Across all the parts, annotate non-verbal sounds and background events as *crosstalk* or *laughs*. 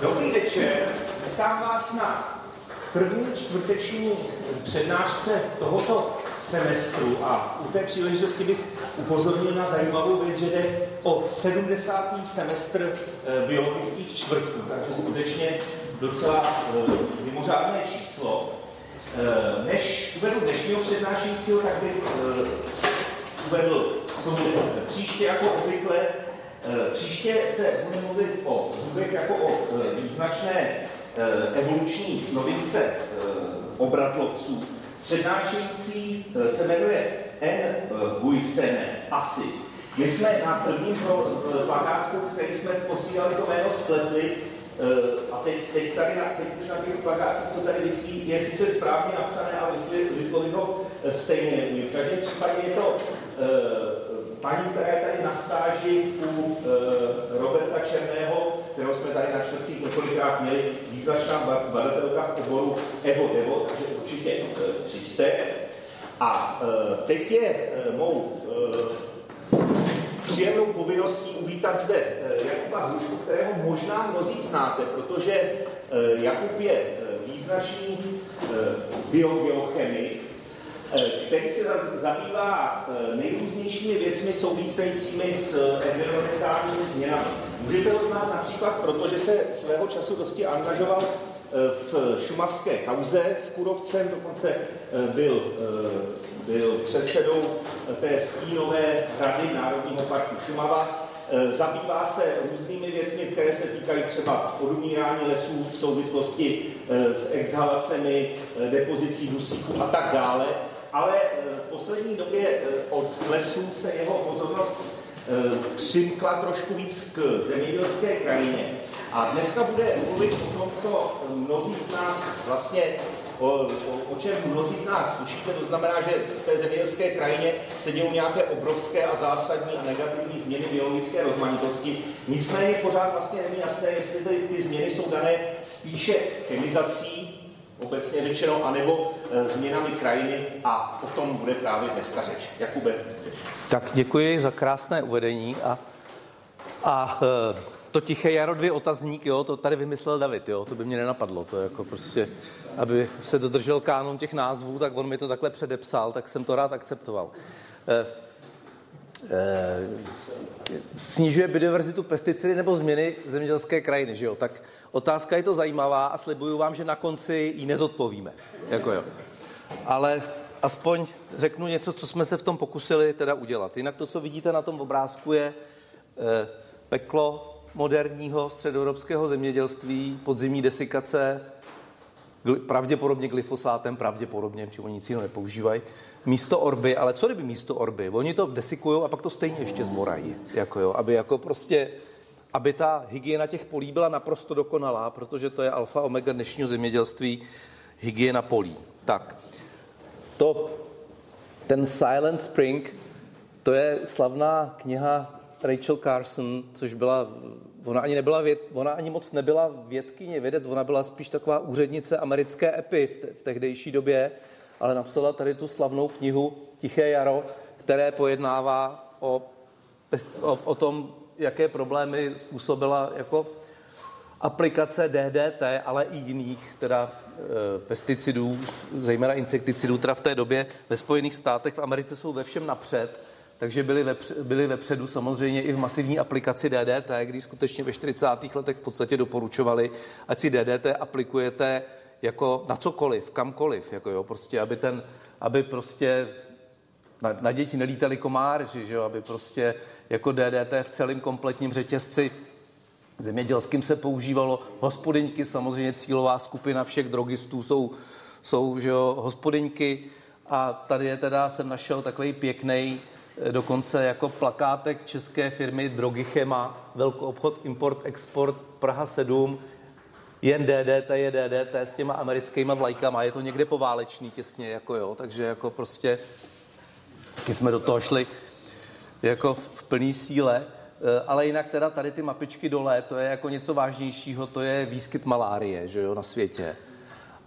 Dobrý večer, vítám vás na první čtvrteční přednášce tohoto semestru a u té příležitosti bych upozornil na zajímavou věc, že jde o 70. semestr eh, biologických čtvrtků, takže skutečně docela eh, mimořádné číslo. Eh, než uvedu dnešního přednášejícího, tak bych uvedl, co bude příště jako obvykle. Příště se bude mluvit o zubech jako o význačné evoluční novince obratlovců, Přednášející eh, se jmenuje N. Guisene, asi. My jsme na prvním eh, plakátku, který jsme posílali to jméno spletli, eh, a teď, teď tady na, teď už na těch plakátcích, co tady vysí, je sice správně napsané, ale vyslovit ho stejně. V každém případě je to paní, která je tady na stáži u Roberta Černého, kterou jsme tady na čtvrtcích několikrát měli, význačná badatelka v oboru Evo Devo, takže určitě uh, přijďte. A uh, teď je uh, mou příjemnou povinností uvítat zde Jakuba Hrušku, kterého možná mnozí znáte, protože Jakub je význačný biochemik, který se zabývá nejrůznějšími věcmi souvisejícími s environmentálními změnami. Můžete ho znát například proto, že se svého času dosti angažoval eh, v šumavské kauze s Kurovcem, dokonce eh, byl, eh, byl předsedou té stínové rady Národního parku Šumava. Zabývá se různými věcmi, které se týkají třeba odumírání lesů v souvislosti s exhalacemi, depozicí dusíků a tak dále. Ale v poslední době od lesů se jeho pozornost Eh, přimkla trošku víc k zemědělské krajině. A dneska bude mluvit o tom, co mnozí z nás vlastně o, o, o čem mnozí z nás slyšíte, to znamená, že v té zemědělské krajině se dějí nějaké obrovské a zásadní a negativní změny biologické rozmanitosti. Nicméně pořád vlastně není jasné, jestli ty, ty změny jsou dané spíše chemizací, obecně řečeno, anebo e, změnami krajiny a o tom bude právě dneska řeč. Jakube. Tak děkuji za krásné uvedení a, a e, to tiché jaro dvě otazník, jo, to tady vymyslel David, jo, to by mě nenapadlo, to jako prostě, aby se dodržel kánon těch názvů, tak on mi to takhle předepsal, tak jsem to rád akceptoval. E, e, snižuje biodiverzitu pesticidy nebo změny zemědělské krajiny, že jo? Tak otázka je to zajímavá a slibuju vám, že na konci ji nezodpovíme. Jako jo. Ale aspoň řeknu něco, co jsme se v tom pokusili teda udělat. Jinak to, co vidíte na tom obrázku, je eh, peklo moderního středoevropského zemědělství, podzimní desikace, pravděpodobně glyfosátem, pravděpodobně, či oni nic jiného nepoužívají, místo orby, ale co kdyby místo orby? Oni to desikují a pak to stejně ještě zmorají, jako jo, aby jako prostě, aby ta hygiena těch polí byla naprosto dokonalá, protože to je alfa omega dnešního zemědělství, hygiena polí. Tak, to, ten Silent Spring, to je slavná kniha Rachel Carson, což byla, ona ani nebyla věd, ona ani moc nebyla vědkyně, vědec, ona byla spíš taková úřednice americké epy v, te, v tehdejší době, ale napsala tady tu slavnou knihu Tiché jaro, které pojednává o, o, o tom, jaké problémy způsobila jako aplikace DDT, ale i jiných teda e, pesticidů, zejména insekticidů, teda v té době ve Spojených státech v Americe jsou ve všem napřed, takže byli, vepř, byli vepředu samozřejmě i v masivní aplikaci DDT, kdy skutečně ve 40. letech v podstatě doporučovali, ať si DDT aplikujete jako na cokoliv, kamkoliv, jako jo, prostě, aby ten, aby prostě na, na děti nelítali komáři, že jo, aby prostě jako DDT v celém kompletním řetězci zemědělským se používalo. Hospodyňky, samozřejmě cílová skupina všech drogistů jsou, jsou že jo, hospodyňky. A tady je teda, jsem našel takový pěkný eh, dokonce jako plakátek české firmy Drogichema, velkou obchod, import, export, Praha 7, jen DDT je DDT s těma americkýma vlajkama, je to někde poválečný těsně, jako jo, takže jako prostě taky jsme do toho šli jako plný síle. Eh, ale jinak teda tady ty mapičky dole, to je jako něco vážnějšího, to je výskyt malárie že jo, na světě.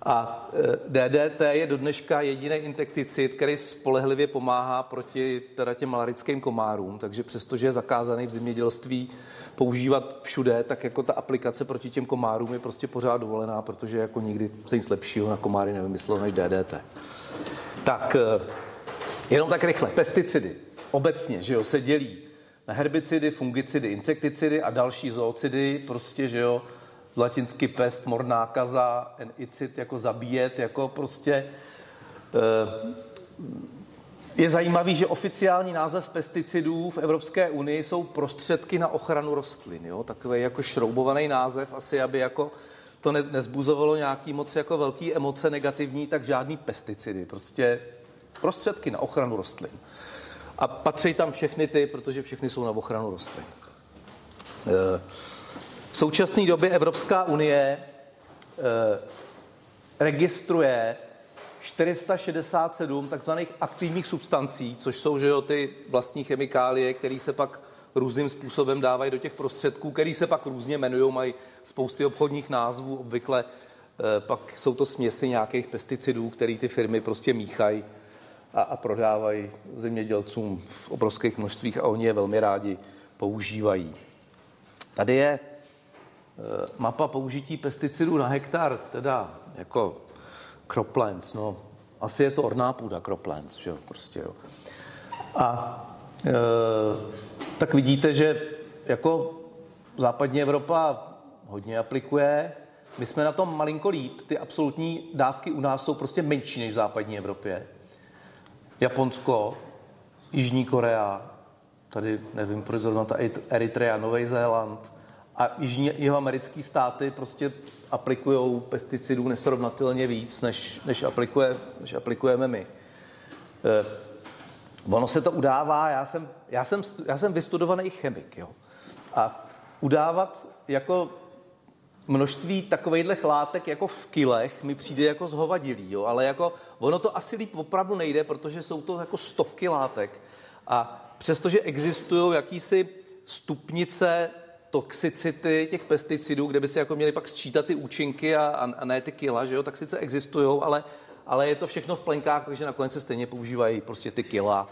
A e, DDT je do dneška jediný insekticid, který spolehlivě pomáhá proti teda těm malarickým komárům, takže přestože je zakázaný v zemědělství používat všude, tak jako ta aplikace proti těm komárům je prostě pořád dovolená, protože jako nikdy se nic lepšího na komáry nevymyslel než DDT. Tak, e, jenom tak rychle. Pesticidy. Obecně, že jo, se dělí na herbicidy, fungicidy, insekticidy a další zoocidy, prostě, že jo, latinsky pest, mor nákaza, enicid, jako zabíjet, jako prostě eh, je zajímavý, že oficiální název pesticidů v Evropské unii jsou prostředky na ochranu rostlin. Jo? Takový jako šroubovaný název, asi aby jako to ne, nezbuzovalo nějaký moc jako velký emoce negativní, tak žádný pesticidy. Prostě prostředky na ochranu rostlin. A patří tam všechny ty, protože všechny jsou na ochranu rostlin. E, v současné době Evropská unie eh, registruje 467 takzvaných aktivních substancí, což jsou že jo, ty vlastní chemikálie, které se pak různým způsobem dávají do těch prostředků, které se pak různě jmenují, mají spousty obchodních názvů, obvykle eh, pak jsou to směsi nějakých pesticidů, které ty firmy prostě míchají a, a prodávají zemědělcům v obrovských množstvích a oni je velmi rádi používají. Tady je Eh, mapa použití pesticidů na hektar, teda jako croplands, no, asi je to orná půda croplands, že jo, prostě jo. A e, tak vidíte, že jako západní Evropa hodně aplikuje, my jsme na tom malinko líp, ty absolutní dávky u nás jsou prostě menší než v západní Evropě. Japonsko, Jižní Korea, tady nevím, proč zrovna ta Eritrea, Nový Zéland, a jižní, jihoamerické státy prostě aplikují pesticidů nesrovnatelně víc, než, než, aplikuje, než aplikujeme my. Eh, ono se to udává, já jsem, já jsem, já jsem vystudovaný chemik, jo. A udávat jako množství takovýchhle látek jako v kilech mi přijde jako zhovadilý, jo, ale jako ono to asi líp opravdu nejde, protože jsou to jako stovky látek a přestože existují jakýsi stupnice toxicity těch pesticidů, kde by se jako měli pak sčítat ty účinky a, a ne ty kila, že jo, tak sice existují, ale, ale je to všechno v plenkách, takže nakonec se stejně používají prostě ty kila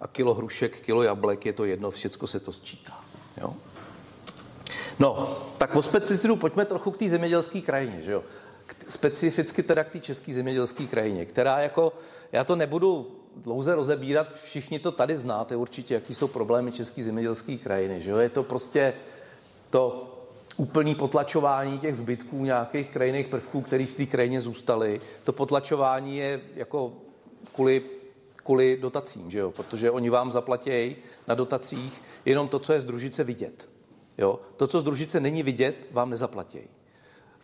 a kilo hrušek, kilo jablek, je to jedno, všechno se to sčítá. Jo? No, tak o pesticidu pojďme trochu k té zemědělské krajině, že jo? Specificky teda k té české zemědělské krajině, která jako, já to nebudu dlouze rozebírat, všichni to tady znáte určitě, jaký jsou problémy české zemědělské krajiny, že jo? Je to prostě to úplný potlačování těch zbytků nějakých krajinných prvků, které v té krajině zůstaly. To potlačování je jako kvůli, kvůli dotacím, že jo? protože oni vám zaplatí na dotacích jenom to, co je z družice vidět. Jo? To, co z družice není vidět, vám nezaplatí.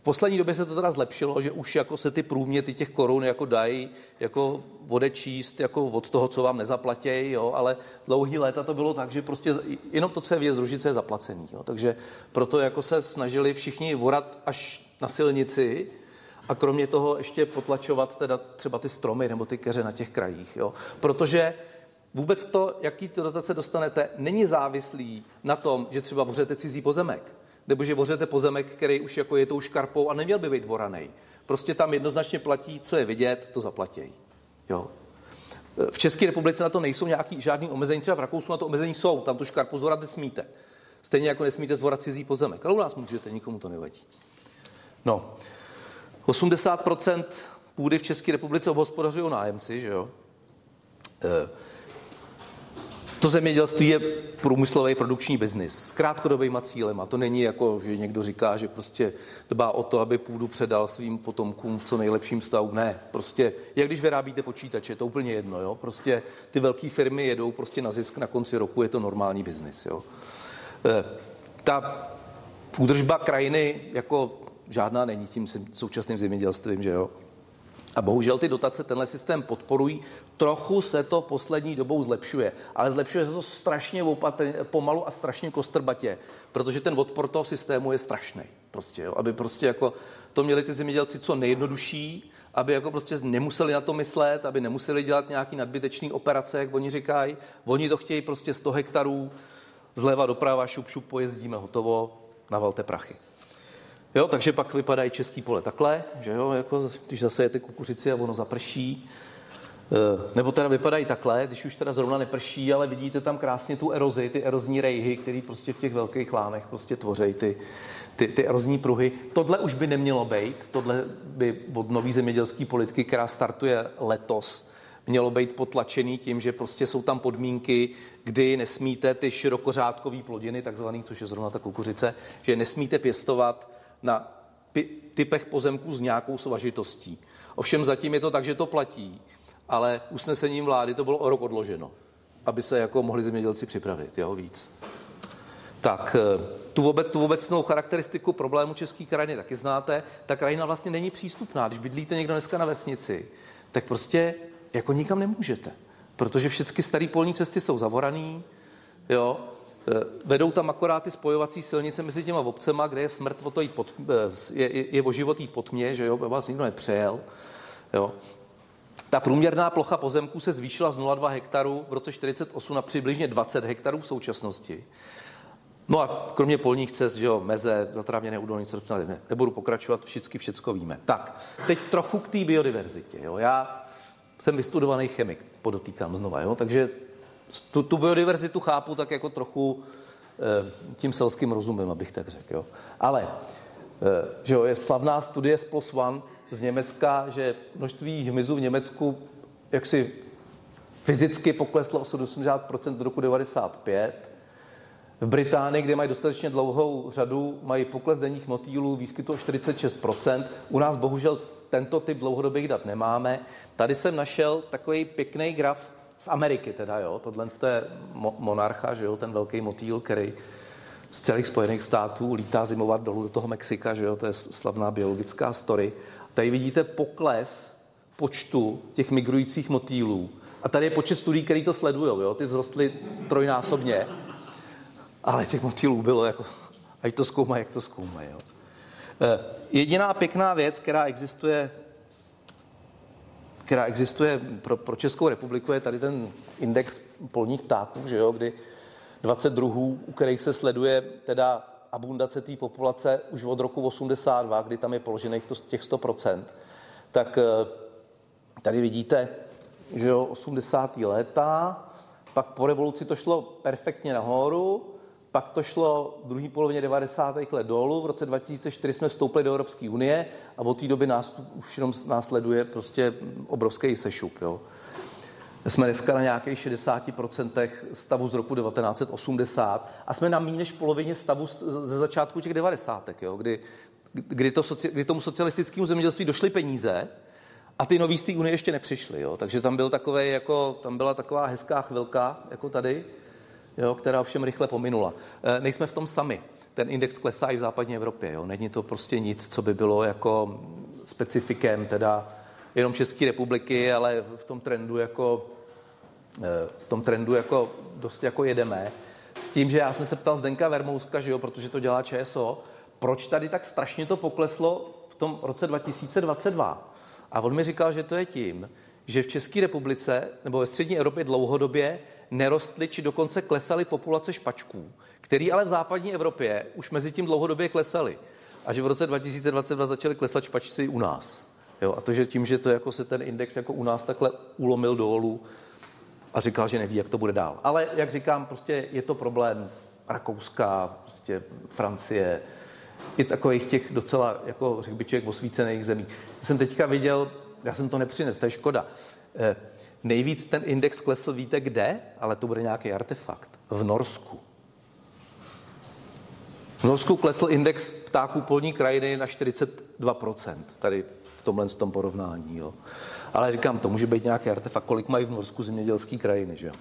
V poslední době se to teda zlepšilo, že už jako se ty průměty těch korun jako dají jako odečíst jako od toho, co vám nezaplatí, jo, ale dlouhý léta to bylo tak, že prostě jenom to, co je věc družice, je zaplacený. Jo. Takže proto jako se snažili všichni vorat až na silnici a kromě toho ještě potlačovat teda třeba ty stromy nebo ty keře na těch krajích. Jo. Protože vůbec to, jaký ty dotace dostanete, není závislý na tom, že třeba vořete cizí pozemek nebo že vořete pozemek, který už jako je tou škarpou a neměl by být voraný. Prostě tam jednoznačně platí, co je vidět, to zaplatí. Jo. V České republice na to nejsou nějaký žádný omezení, třeba v Rakousku na to omezení jsou, tam tu škarpu zvorat nesmíte. Stejně jako nesmíte zvorat cizí pozemek, ale u nás můžete, nikomu to nevadí. No, 80% půdy v České republice obhospodařují nájemci, že jo? E, to zemědělství je průmyslový produkční biznis s krátkodobýma cílem a to není jako, že někdo říká, že prostě dbá o to, aby půdu předal svým potomkům v co nejlepším stavu. Ne, prostě jak když vyrábíte počítače, to úplně jedno, jo. Prostě ty velké firmy jedou prostě na zisk na konci roku, je to normální biznis, jo. E, ta údržba krajiny jako žádná není tím současným zemědělstvím, že jo. A bohužel ty dotace tenhle systém podporují. Trochu se to poslední dobou zlepšuje, ale zlepšuje se to strašně opatrně, pomalu a strašně kostrbatě, protože ten odpor toho systému je strašný. Prostě, jo? Aby prostě jako to měli ty zemědělci co nejjednodušší, aby jako prostě nemuseli na to myslet, aby nemuseli dělat nějaký nadbytečný operace, jak oni říkají. Oni to chtějí prostě 100 hektarů, zleva doprava, šup, šup, pojezdíme, hotovo, navalte prachy. Jo, takže pak vypadají český pole takhle, že jo, jako když zase jete kukuřici a ono zaprší. E, nebo teda vypadají takhle, když už teda zrovna neprší, ale vidíte tam krásně tu erozi, ty erozní rejhy, které prostě v těch velkých lánech prostě tvoří ty, ty, ty erozní pruhy. Tohle už by nemělo být, tohle by od nový zemědělské politiky, která startuje letos, mělo být potlačený tím, že prostě jsou tam podmínky, kdy nesmíte ty širokořádkové plodiny, takzvaný, což je zrovna ta kukuřice, že nesmíte pěstovat na typech pozemků s nějakou svažitostí. Ovšem zatím je to tak, že to platí, ale usnesením vlády to bylo o rok odloženo, aby se jako mohli zemědělci připravit, jo, víc. Tak, eh, tu, tu obecnou charakteristiku problému české krajiny taky znáte. Ta krajina vlastně není přístupná. Když bydlíte někdo dneska na vesnici, tak prostě jako nikam nemůžete, protože všechny staré polní cesty jsou zavoraný, jo, vedou tam akorát ty spojovací silnice mezi těma obcema, kde je smrt o to jít pod, eh, je, je, je o život jít že jo, vás nikdo nepřejel. Jo. Ta průměrná plocha pozemků se zvýšila z 0,2 hektarů v roce 48 na přibližně 20 hektarů v současnosti. No a kromě polních cest, že jo, meze, zatravněné údolnice, ne, nebudu pokračovat, všichni všecko víme. Tak, teď trochu k té biodiverzitě. Jo. Já jsem vystudovaný chemik, podotýkám znova, jo, takže tu, tu biodiverzitu chápu tak jako trochu e, tím selským rozumem, abych tak řekl. Ale e, že jo, je slavná studie z PLOS ONE z Německa, že množství hmyzu v Německu jaksi fyzicky pokleslo o 80% do roku 95. V Británii, kde mají dostatečně dlouhou řadu, mají pokles denních motýlů výskytu o 46%. U nás bohužel tento typ dlouhodobých dat nemáme. Tady jsem našel takový pěkný graf z Ameriky teda, jo, tohle je monarcha, že jo, ten velký motýl, který z celých Spojených států lítá zimovat dolů do toho Mexika, že jo, to je slavná biologická story. Tady vidíte pokles počtu těch migrujících motýlů. A tady je počet studií, který to sledují, jo, ty vzrostly trojnásobně. Ale těch motýlů bylo jako, ať to zkoumají, jak to zkoumají. Jo. Eh, jediná pěkná věc, která existuje která existuje pro, pro Českou republiku, je tady ten index polních ptáků, že jo, kdy 20 druhů, u kterých se sleduje teda abundace té populace už od roku 82, kdy tam je položených těch 100%, tak eh, tady vidíte, že jo, 80. léta, pak po revoluci to šlo perfektně nahoru, pak to šlo v druhé polovině 90. let dolů, v roce 2004 jsme vstoupili do Evropské unie a od té doby nás už jenom následuje prostě obrovský sešup. Jo. Jsme dneska na nějakých 60% stavu z roku 1980 a jsme na méně než polovině stavu ze začátku těch 90. Jo, kdy, kdy, to, kdy tomu socialistickému zemědělství došly peníze a ty nový z té unie ještě nepřišly. Jo. Takže tam, byl takový, jako, tam byla taková hezká chvilka, jako tady, jo, která ovšem rychle pominula. E, nejsme v tom sami. Ten index klesá i v západní Evropě. Jo. Není to prostě nic, co by bylo jako specifikem teda jenom České republiky, ale v tom trendu jako, e, v tom trendu jako dost jako jedeme. S tím, že já jsem se ptal Zdenka Vermouska, že jo, protože to dělá ČSO, proč tady tak strašně to pokleslo v tom roce 2022. A on mi říkal, že to je tím, že v České republice nebo ve střední Evropě dlouhodobě nerostly či dokonce klesaly populace špačků, který ale v západní Evropě už mezi tím dlouhodobě klesaly. A že v roce 2022 začaly klesat špačci u nás. Jo, a to, že tím, že to jako se ten index jako u nás takhle ulomil dolů a říkal, že neví, jak to bude dál. Ale jak říkám, prostě je to problém Rakouska, prostě Francie, i takových těch docela, jako řekl by člověk, osvícených zemí. Jsem teďka viděl, já jsem to nepřines, to je škoda. Eh, Nejvíc ten index klesl, víte kde? Ale to bude nějaký artefakt. V Norsku. V Norsku klesl index ptáků polní krajiny na 42%, tady v tomhle tom porovnání. Jo. Ale říkám, to může být nějaký artefakt, kolik mají v Norsku zemědělské krajiny. Že?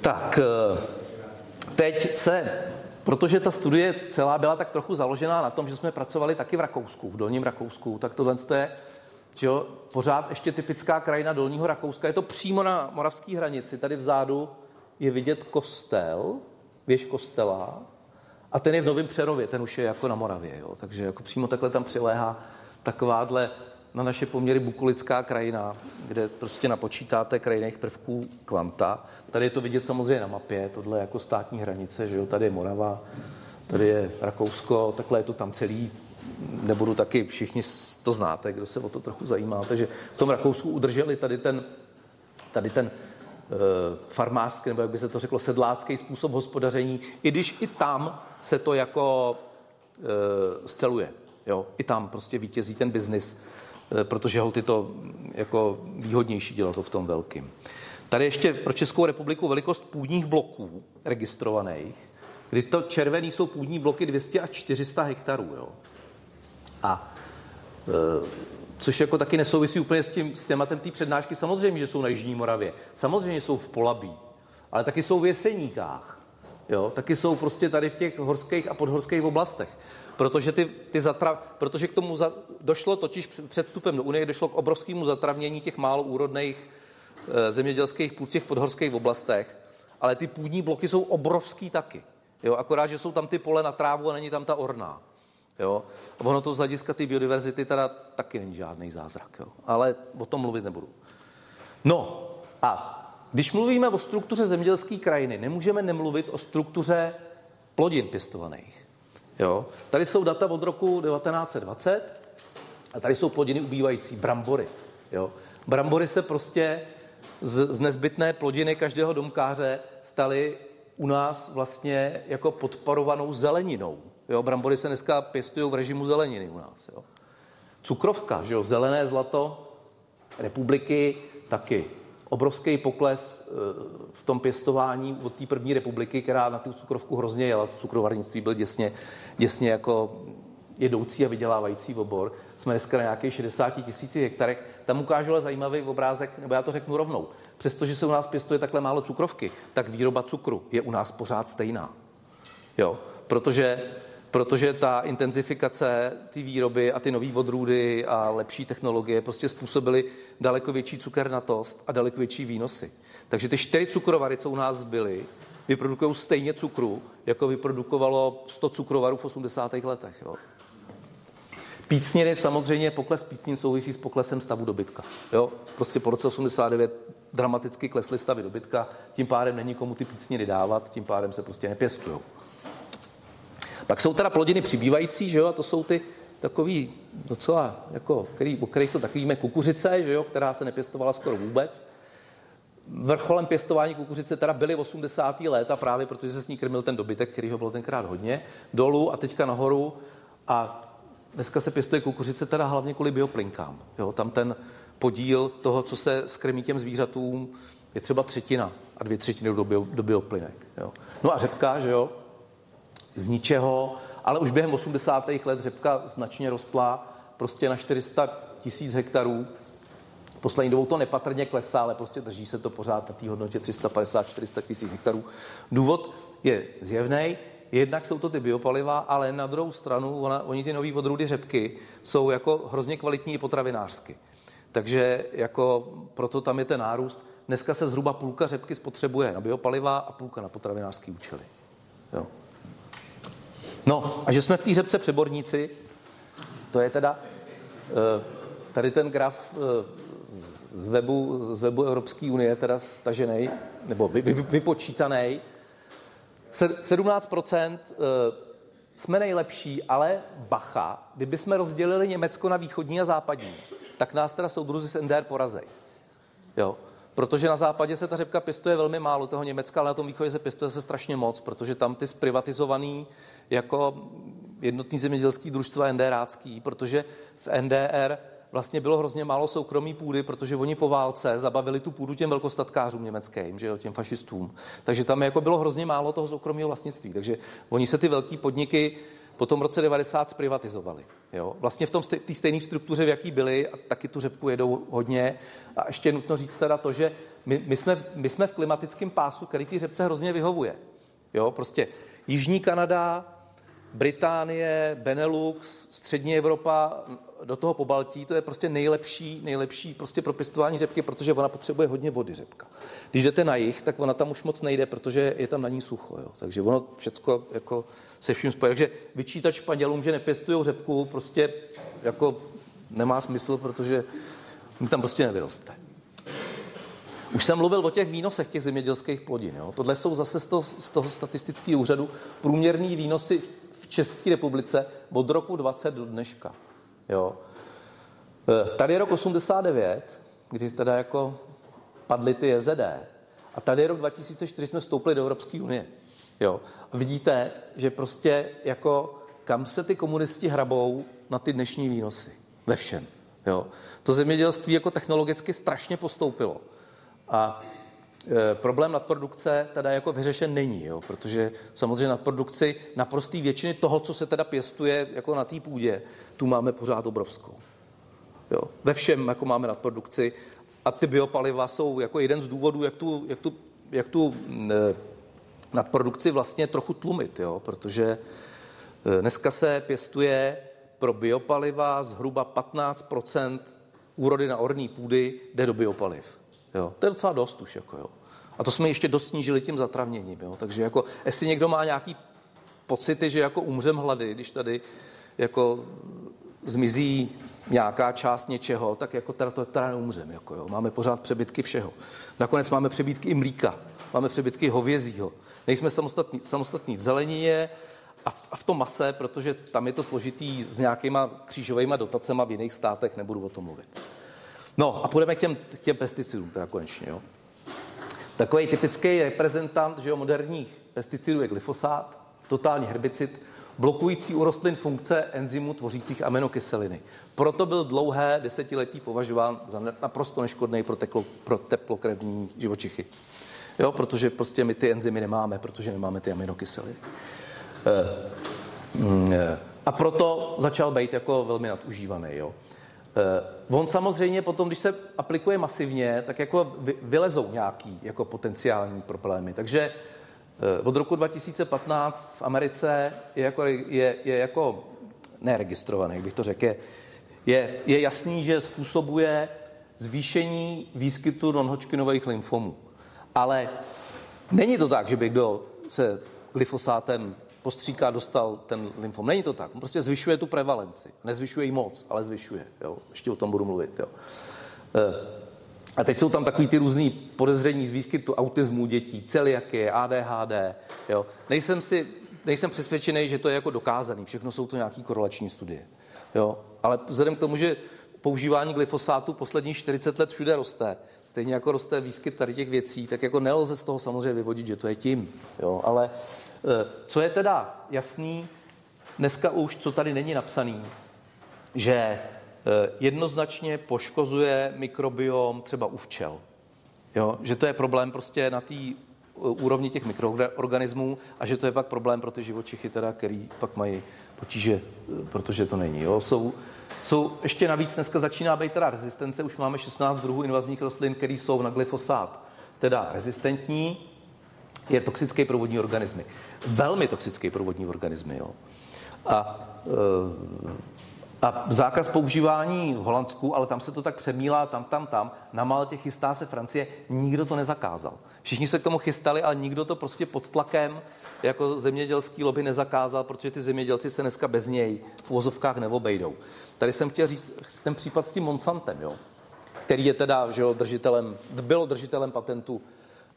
Tak, eh, teď se, protože ta studie celá byla tak trochu založená na tom, že jsme pracovali taky v Rakousku, v Dolním Rakousku, tak tohle je že jo, pořád ještě typická krajina Dolního Rakouska. Je to přímo na moravské hranici. Tady vzadu je vidět kostel, věž kostela, a ten je v Novém Přerově, ten už je jako na Moravě. Jo. Takže jako přímo takhle tam přiléhá takováhle na naše poměry bukulická krajina, kde prostě napočítáte krajinných prvků kvanta. Tady je to vidět samozřejmě na mapě, tohle je jako státní hranice, že jo, tady je Morava, tady je Rakousko, takhle je to tam celý, nebudu taky, všichni to znáte, kdo se o to trochu zajímáte, že v tom Rakousku udrželi tady ten, tady ten uh, farmářský, nebo jak by se to řeklo, sedlácký způsob hospodaření, i když i tam se to jako uh, sceluje. Jo? I tam prostě vítězí ten biznis, protože ho ty to jako výhodnější dělat to v tom velkým. Tady ještě pro Českou republiku velikost půdních bloků registrovaných, kdy to červený jsou půdní bloky 200 až 400 hektarů. Jo? A e, což jako taky nesouvisí úplně s tím s tématem té přednášky. Samozřejmě, že jsou na Jižní Moravě, samozřejmě jsou v Polabí, ale taky jsou v Jeseníkách. Jo? Taky jsou prostě tady v těch horských a podhorských oblastech. Protože, ty, ty zatra, protože k tomu za, došlo totiž před vstupem do Unie, došlo k obrovskému zatravnění těch málo úrodných e, zemědělských půd v těch podhorských oblastech, ale ty půdní bloky jsou obrovský taky. Jo? Akorát, že jsou tam ty pole na trávu a není tam ta orná. Jo? A ono to z hlediska té biodiverzity teda taky není žádný zázrak. Jo? Ale o tom mluvit nebudu. No a když mluvíme o struktuře zemědělské krajiny, nemůžeme nemluvit o struktuře plodin pěstovaných. Jo? Tady jsou data od roku 1920 a tady jsou plodiny ubývající, brambory. Jo? Brambory se prostě z, z nezbytné plodiny každého domkáře staly u nás vlastně jako podporovanou zeleninou. Jo, brambory se dneska pěstují v režimu zeleniny u nás. Jo. Cukrovka, že jo, zelené zlato republiky taky. Obrovský pokles e, v tom pěstování od té první republiky, která na tu cukrovku hrozně jela. To cukrovarnictví byl děsně, děsně jako jedoucí a vydělávající obor. Jsme dneska na nějakých 60 tisíci hektarech. Tam ukážu zajímavý obrázek, nebo já to řeknu rovnou. Přestože se u nás pěstuje takhle málo cukrovky, tak výroba cukru je u nás pořád stejná. Jo, protože protože ta intenzifikace ty výroby a ty nové odrůdy a lepší technologie prostě způsobily daleko větší cukernatost a daleko větší výnosy. Takže ty čtyři cukrovary, co u nás byly, vyprodukují stejně cukru, jako vyprodukovalo 100 cukrovarů v 80. letech. Jo. Pícniny, samozřejmě pokles pícnin souvisí s poklesem stavu dobytka. Jo? Prostě po roce 89 dramaticky klesly stavy dobytka, tím pádem není komu ty pícniny dávat, tím pádem se prostě nepěstují. Pak jsou teda plodiny přibývající, že jo, a to jsou ty takový docela, jako, který, o kterých to taky víme, kukuřice, že jo, která se nepěstovala skoro vůbec. Vrcholem pěstování kukuřice teda byly 80. léta právě, protože se s ní krmil ten dobytek, který ho bylo tenkrát hodně, dolů a teďka nahoru a dneska se pěstuje kukuřice teda hlavně kvůli bioplinkám. Jo, tam ten podíl toho, co se skrmí těm zvířatům, je třeba třetina a dvě třetiny do, bio, do bioplinek. Jo. No a řepka, že jo, z ničeho, ale už během 80. let řepka značně rostla prostě na 400 tisíc hektarů. Poslední dobou to nepatrně klesá, ale prostě drží se to pořád na té hodnotě 350-400 tisíc hektarů. Důvod je zjevný. Jednak jsou to ty biopaliva, ale na druhou stranu ona, oni ty nový odrůdy řepky jsou jako hrozně kvalitní i potravinářsky. Takže jako proto tam je ten nárůst. Dneska se zhruba půlka řepky spotřebuje na biopaliva a půlka na potravinářské účely. Jo. No a že jsme v té řepce přeborníci, to je teda eh, tady ten graf eh, z webu, z webu Evropské unie, teda stažený, nebo vy, vy, vypočítaný. 17% eh, jsme nejlepší, ale bacha, kdyby jsme rozdělili Německo na východní a západní, tak nás teda soudruzi z NDR porazej. Jo. Protože na západě se ta řepka pěstuje velmi málo toho Německa, ale na tom východě se pěstuje se strašně moc, protože tam ty zprivatizovaný jako jednotný zemědělský družstva NDRácký, protože v NDR vlastně bylo hrozně málo soukromí půdy, protože oni po válce zabavili tu půdu těm velkostatkářům německým, že jo, těm fašistům. Takže tam jako bylo hrozně málo toho soukromého vlastnictví. Takže oni se ty velké podniky po tom roce 90 zprivatizovali. Jo? Vlastně v tom v té stejné struktuře, v jaký byli, a taky tu řepku jedou hodně. A ještě je nutno říct teda to, že my, my, jsme, my jsme v klimatickém pásu, který té řepce hrozně vyhovuje. Jo? Prostě Jižní Kanada, Británie, Benelux, střední Evropa, do toho po Baltí, to je prostě nejlepší, nejlepší prostě pro pěstování řepky, protože ona potřebuje hodně vody řepka. Když jdete na jich, tak ona tam už moc nejde, protože je tam na ní sucho. Jo. Takže ono všechno jako se vším spojí. Takže vyčítat Španělům, že nepěstují řepku, prostě jako nemá smysl, protože tam prostě nevyroste. Už jsem mluvil o těch výnosech těch zemědělských plodin. Jo. Tohle jsou zase z toho, z toho statistického úřadu průměrný výnosy České republice od roku 20 do dneška. Jo. E, tady je rok 89, kdy teda jako padly ty JZD. A tady je rok 2004, jsme vstoupili do Evropské unie. Jo. A vidíte, že prostě jako kam se ty komunisti hrabou na ty dnešní výnosy. Ve všem. Jo. To zemědělství jako technologicky strašně postoupilo. A problém nadprodukce teda jako vyřešen není, jo, protože samozřejmě nadprodukci naprostý většiny toho, co se teda pěstuje jako na té půdě, tu máme pořád obrovskou. Jo. Ve všem jako máme nadprodukci a ty biopaliva jsou jako jeden z důvodů, jak tu, jak tu, jak tu e, nadprodukci vlastně trochu tlumit, jo, protože e, dneska se pěstuje pro biopaliva zhruba 15% úrody na orní půdy jde do biopaliv. Jo. To je docela dost už. Jako, jo. A to jsme ještě dost snížili tím zatravněním. Jo. Takže jako, jestli někdo má nějaký pocity, že jako umřem hlady, když tady jako zmizí nějaká část něčeho, tak jako teda to teda neumřem. Jako, jo. Máme pořád přebytky všeho. Nakonec máme přebytky i mlíka, máme přebytky hovězího. Nejsme samostatní, samostatní v zelenině, a v, a v tom mase, protože tam je to složitý s nějakýma křížovými dotacemi v jiných státech, nebudu o tom mluvit. No a půjdeme k těm, k těm pesticidům teda konečně. Jo. Takový typický reprezentant že jo, moderních pesticidů je glyfosát, totální herbicid, blokující u rostlin funkce enzymů tvořících aminokyseliny. Proto byl dlouhé desetiletí považován za naprosto neškodný pro, teklo, pro teplokrevní živočichy. Jo, protože prostě my ty enzymy nemáme, protože nemáme ty aminokyseliny. Eh, a proto začal být jako velmi nadužívaný. Jo. Eh, on samozřejmě potom, když se aplikuje masivně, tak jako vylezou nějaký jako potenciální problémy. Takže od roku 2015 v Americe je jako, je, je jako neregistrovaný, jak bych to řekl, je, je jasný, že způsobuje zvýšení výskytu non-Hodgkinových lymfomů. Ale není to tak, že by kdo se glyfosátem postříká, dostal ten lymfom. Není to tak. On prostě zvyšuje tu prevalenci. Nezvyšuje ji moc, ale zvyšuje. Jo. Ještě o tom budu mluvit. Jo. Eh, a teď jsou tam takový ty různý podezření z výskytu autismu dětí, celiakie, ADHD. Jo. Nejsem si nejsem přesvědčený, že to je jako dokázaný. Všechno jsou to nějaké korelační studie. Jo. Ale vzhledem k tomu, že používání glyfosátu posledních 40 let všude roste, stejně jako roste výskyt tady těch věcí, tak jako nelze z toho samozřejmě vyvodit, že to je tím. Jo. Ale co je teda jasný, dneska už, co tady není napsaný, že eh, jednoznačně poškozuje mikrobiom třeba u včel. Jo? Že to je problém prostě na té eh, úrovni těch mikroorganismů a že to je pak problém pro ty živočichy, teda, který pak mají potíže, protože to není. Jo? Jsou, jsou ještě navíc dneska začíná být teda rezistence, už máme 16 druhů invazních rostlin, které jsou na glyfosát teda rezistentní, je toxický pro vodní organismy velmi toxický pro vodní organismy. Jo. A, eh, a zákaz používání v Holandsku, ale tam se to tak přemílá, tam, tam, tam. Na Maltě chystá se Francie, nikdo to nezakázal. Všichni se k tomu chystali, ale nikdo to prostě pod tlakem jako zemědělský lobby nezakázal, protože ty zemědělci se dneska bez něj v uvozovkách neobejdou. Tady jsem chtěl říct ten případ s tím Monsantem, jo, který je teda že jo, držitelem, bylo držitelem patentu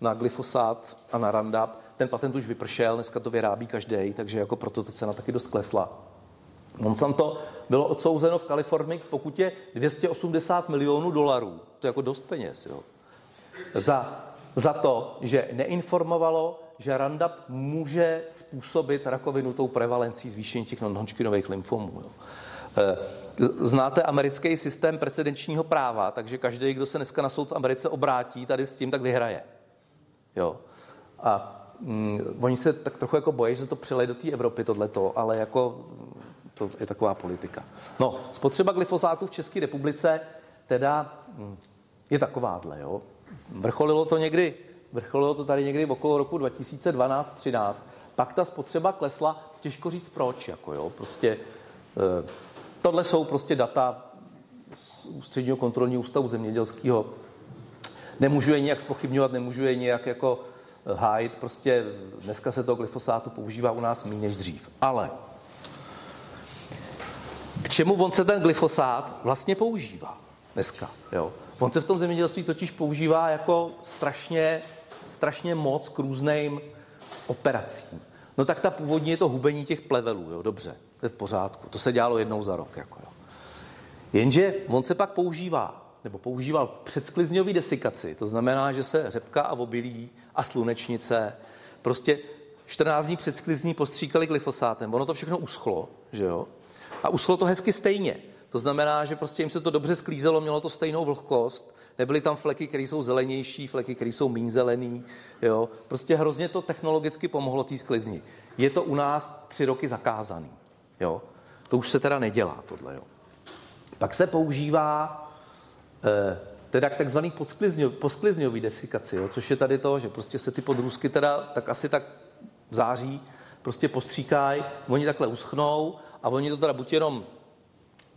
na glyfosát a na Roundup. Ten patent už vypršel, dneska to vyrábí každý, takže jako proto ta cena taky dost klesla. Monsanto bylo odsouzeno v Kalifornii k pokutě 280 milionů dolarů. To je jako dost peněz. Jo. Za, za to, že neinformovalo, že Roundup může způsobit rakovinu tou prevalencí zvýšení těch non lymfomů. Jo. Eh, znáte americký systém precedenčního práva, takže každý, kdo se dneska na soud v Americe obrátí tady s tím, tak vyhraje. Jo. A mm, oni se tak trochu jako bojí, že to přileje do té Evropy tohleto, ale jako to je taková politika. No, spotřeba glyfosátu v České republice teda mm, je takováhle, jo. Vrcholilo to někdy, vrcholilo to tady někdy okolo roku 2012-13, pak ta spotřeba klesla, těžko říct proč, jako jo, prostě eh, tohle jsou prostě data z Ústředního kontrolního ústavu zemědělského nemůžu je nějak spochybňovat, nemůžu je nějak jako hájit. Prostě dneska se to glyfosátu používá u nás méně než dřív. Ale k čemu on se ten glyfosát vlastně používá dneska? Jo? On se v tom zemědělství totiž používá jako strašně, strašně moc k různým operacím. No tak ta původní je to hubení těch plevelů, jo, dobře, to je v pořádku. To se dělalo jednou za rok, jako jo. Jenže on se pak používá, nebo používal předsklizňový desikaci, to znamená, že se řepka a obilí a slunečnice prostě 14 dní před sklizní postříkali glyfosátem. Ono to všechno uschlo, že jo? A uschlo to hezky stejně. To znamená, že prostě jim se to dobře sklízelo, mělo to stejnou vlhkost, nebyly tam fleky, které jsou zelenější, fleky, které jsou méně zelený. Jo? Prostě hrozně to technologicky pomohlo té sklizni. Je to u nás tři roky zakázaný. Jo? To už se teda nedělá, tohle. Jo? Pak se používá teda k takzvaný posklizňový desikaci, jo? což je tady to, že prostě se ty podrůzky teda tak asi tak v září prostě postříkají, oni takhle uschnou a oni to teda buď jenom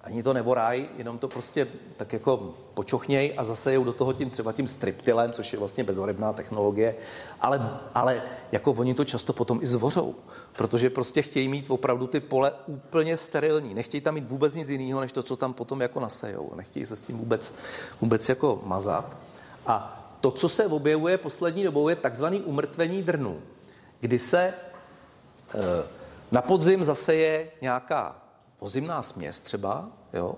ani to nevoraj, jenom to prostě tak jako počochněj a zase jou do toho tím třeba tím striptilem, což je vlastně bezorebná technologie, ale, ale jako oni to často potom i zvořou, protože prostě chtějí mít opravdu ty pole úplně sterilní, nechtějí tam mít vůbec nic jiného, než to, co tam potom jako nasejou, nechtějí se s tím vůbec, vůbec jako mazat. A to, co se objevuje poslední dobou, je takzvaný umrtvení drnů, kdy se e, na podzim zase je nějaká ozimná směs třeba, jo,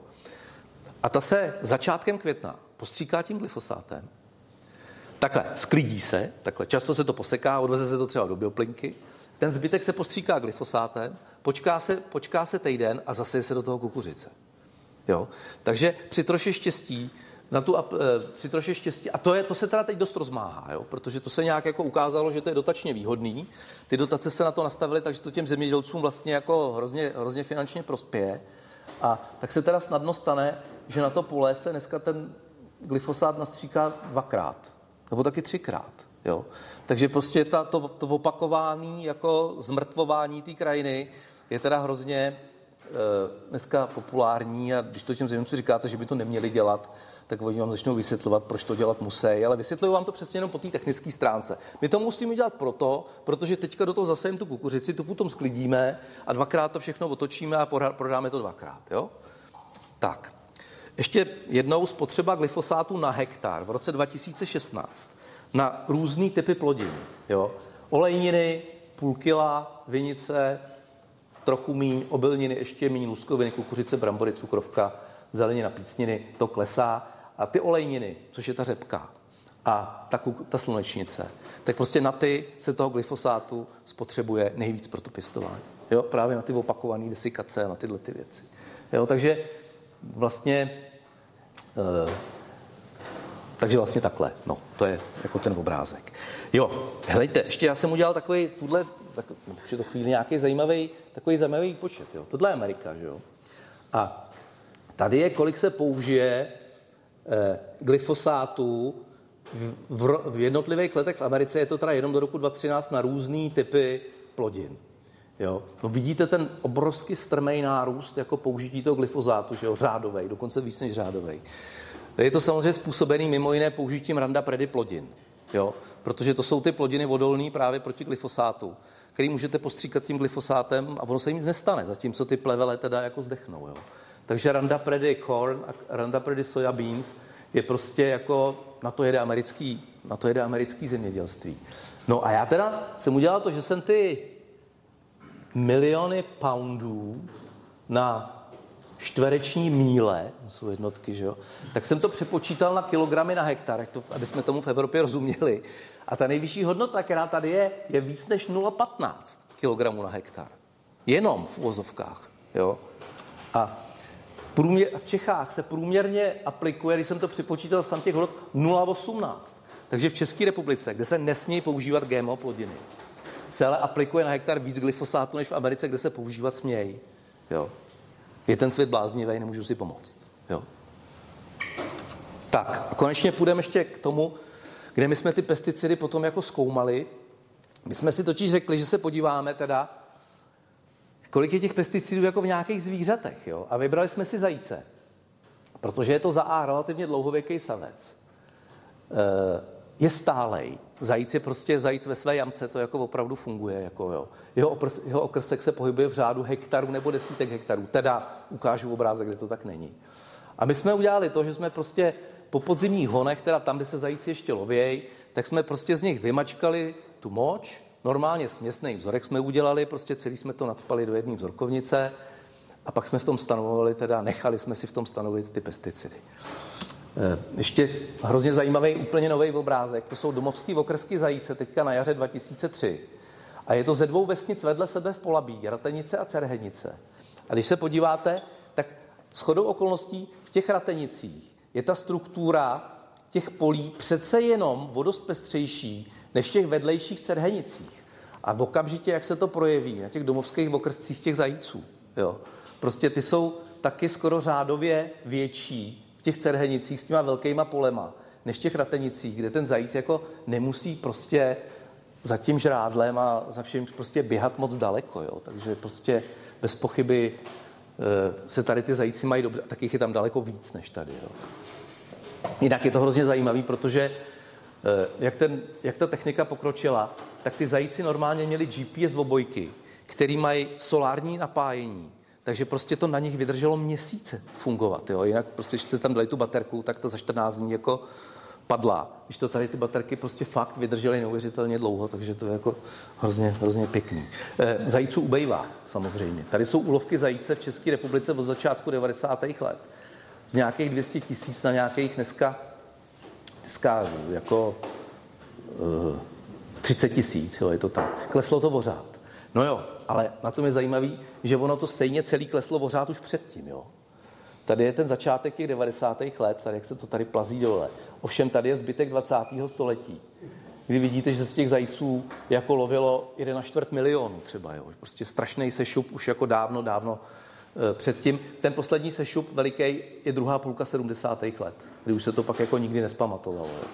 a ta se začátkem května postříká tím glyfosátem. Takhle, sklidí se, takhle, často se to poseká, odveze se to třeba do bioplinky, ten zbytek se postříká glyfosátem, počká se, počká se týden a zase se do toho kukuřice. Jo? Takže při troši štěstí na tu, eh, při troši štěstí, a to, je, to se teda teď dost rozmáhá, jo? protože to se nějak jako ukázalo, že to je dotačně výhodný. Ty dotace se na to nastavily, takže to těm zemědělcům vlastně jako hrozně, hrozně finančně prospěje. A tak se teda snadno stane, že na to pole se dneska ten glyfosát nastříká dvakrát, nebo taky třikrát. Jo? Takže prostě ta, to, to opakování, jako zmrtvování té krajiny je teda hrozně e, dneska populární a když to těm zemědělcům říkáte, že by to neměli dělat, tak oni vám začnou vysvětlovat, proč to dělat musí, ale vysvětlují vám to přesně jenom po té technické stránce. My to musíme dělat proto, protože teďka do toho zase tu kukuřici, tu potom sklidíme a dvakrát to všechno otočíme a prodáme to dvakrát. Jo? Tak, ještě jednou spotřeba glyfosátu na hektar v roce 2016 na různé typy plodin. Jo? Olejniny, půl kila, vinice, trochu míň, obilniny, ještě míň, luskoviny, kukuřice, brambory, cukrovka, zelenina, pícniny, to klesá. A ty olejniny, což je ta řepka, a ta, ta slunečnice, tak prostě na ty se toho glyfosátu spotřebuje nejvíc pro to pěstování. Jo, právě na ty opakované desikace, na tyhle ty věci. Jo, takže vlastně e, takže vlastně takhle, no, to je jako ten obrázek. Jo, helejte, ještě já jsem udělal takový, tuhle, tak, už je to chvíli nějaký zajímavý, takový zajímavý počet, jo. Tohle je Amerika, že jo. A tady je, kolik se použije glyfosátů v, jednotlivých letech v Americe, je to teda jenom do roku 2013 na různé typy plodin. Jo? No vidíte ten obrovský strmej nárůst jako použití toho glyfozátu, že jo, řádovej, dokonce víc než řádovej. Je to samozřejmě způsobený mimo jiné použitím randa predy plodin, jo? protože to jsou ty plodiny vodolné právě proti glyfosátu, který můžete postříkat tím glyfosátem a ono se jim nic nestane, zatímco ty plevele teda jako zdechnou. Jo? Takže randa predy corn a randa predy soja beans je prostě jako, na to jede americký, na to jede americký zemědělství. No a já teda jsem udělal to, že jsem ty miliony poundů na čtvereční míle, jsou jednotky, že jo, tak jsem to přepočítal na kilogramy na hektar, to, aby jsme tomu v Evropě rozuměli. A ta nejvyšší hodnota, která tady je, je víc než 0,15 kg na hektar. Jenom v uvozovkách. Jo? A průměr, v Čechách se průměrně aplikuje, když jsem to připočítal, tam těch hodnot 0,18. Takže v České republice, kde se nesmějí používat GMO plodiny, se ale aplikuje na hektar víc glyfosátu než v Americe, kde se používat smějí. Jo. Je ten svět bláznivý, nemůžu si pomoct. Jo. Tak a konečně půjdeme ještě k tomu, kde my jsme ty pesticidy potom jako zkoumali. My jsme si totiž řekli, že se podíváme teda, kolik je těch pesticidů jako v nějakých zvířatech. Jo? A vybrali jsme si zajíce, protože je to za A relativně dlouhověký savec. E, je stálej. Zajíc je prostě zajíc ve své jamce, to jako opravdu funguje. Jako jo. Jeho, oprs, jeho okrsek se pohybuje v řádu hektarů nebo desítek hektarů. Teda ukážu obrázek, kde to tak není. A my jsme udělali to, že jsme prostě po podzimních honech, teda tam, kde se zajíci ještě lověj, tak jsme prostě z nich vymačkali tu moč, normálně směsný vzorek jsme udělali, prostě celý jsme to nadspali do jedné vzorkovnice a pak jsme v tom stanovovali, teda nechali jsme si v tom stanovit ty pesticidy. Eh, ještě hrozně zajímavý, úplně nový obrázek. To jsou domovský okrsky zajíce teďka na jaře 2003. A je to ze dvou vesnic vedle sebe v Polabí, Ratenice a Cerhenice. A když se podíváte, tak shodou okolností v těch Ratenicích je ta struktura těch polí přece jenom vodost pestřejší než v těch vedlejších Cerhenicích. A v okamžitě, jak se to projeví na těch domovských okrscích těch zajíců. Jo. Prostě ty jsou taky skoro řádově větší v těch cerhenicích s těma velkýma polema, než v těch ratenicích, kde ten zajíc jako nemusí prostě za tím žrádlem a za vším prostě běhat moc daleko, jo. Takže prostě bez pochyby e, se tady ty zajíci mají dobře, tak jich je tam daleko víc než tady, jo. Jinak je to hrozně zajímavý, protože jak, ten, jak ta technika pokročila, tak ty zajíci normálně měli GPS obojky, který mají solární napájení takže prostě to na nich vydrželo měsíce fungovat. Jo? Jinak prostě, když jste tam dali tu baterku, tak to za 14 dní jako padla. Když to tady ty baterky prostě fakt vydržely neuvěřitelně dlouho, takže to je jako hrozně, hrozně pěkný. Eh, zajíců ubejvá, samozřejmě. Tady jsou úlovky zajíce v České republice od začátku 90. let. Z nějakých 200 tisíc na nějakých dneska, dneska jako uh, 30 tisíc, jo, je to tak. Kleslo to pořád. No jo, ale na tom je zajímavý, že ono to stejně celý kleslo pořád už předtím, jo. Tady je ten začátek těch 90. let, tady jak se to tady plazí dole. Ovšem tady je zbytek 20. století, kdy vidíte, že se z těch zajíců jako lovilo 1 čtvrt milionu třeba, jo. Prostě strašný sešup už jako dávno, dávno předtím. Ten poslední sešup veliký je druhá půlka 70. let, kdy už se to pak jako nikdy nespamatovalo. Jo.